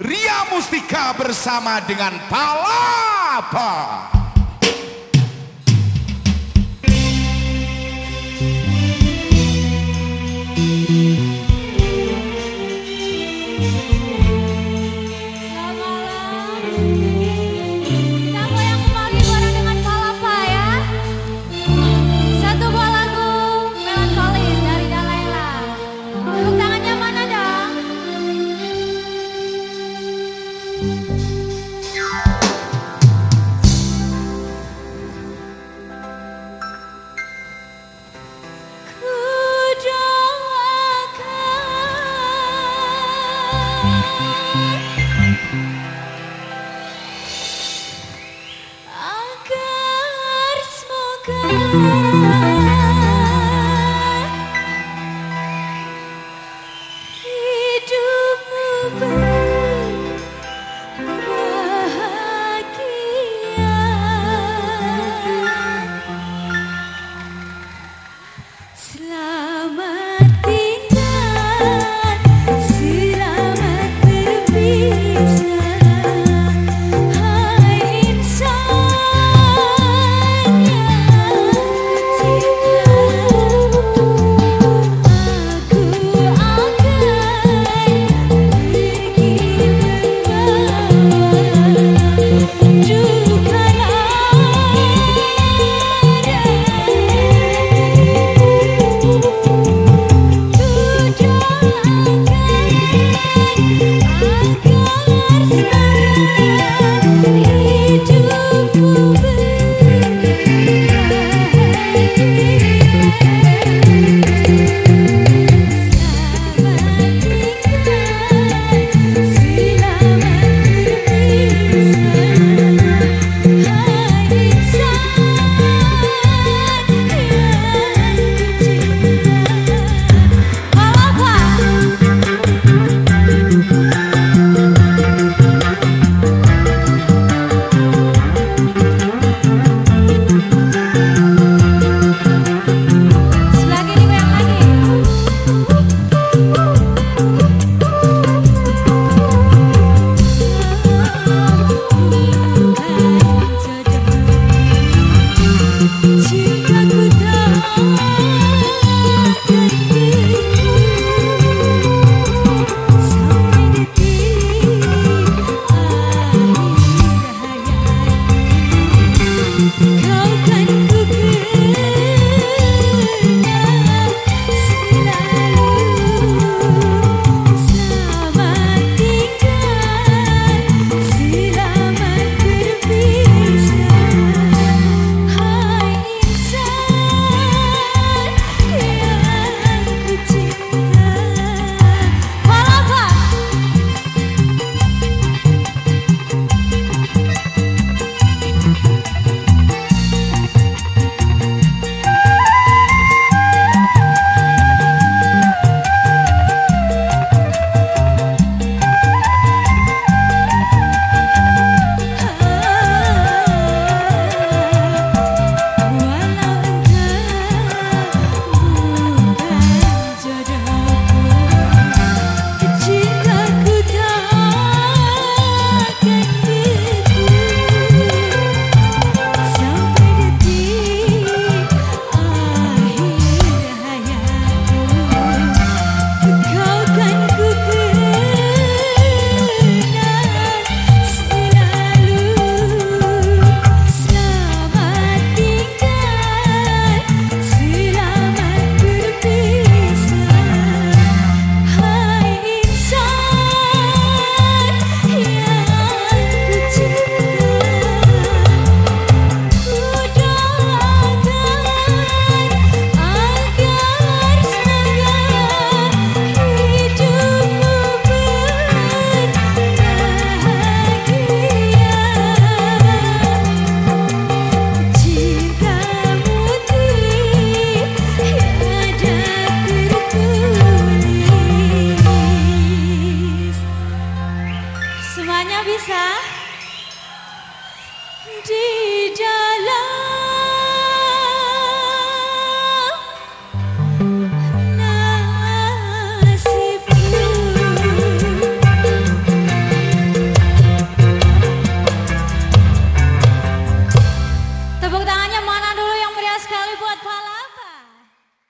Ria Mustika bersama dengan Palapa. Semuanya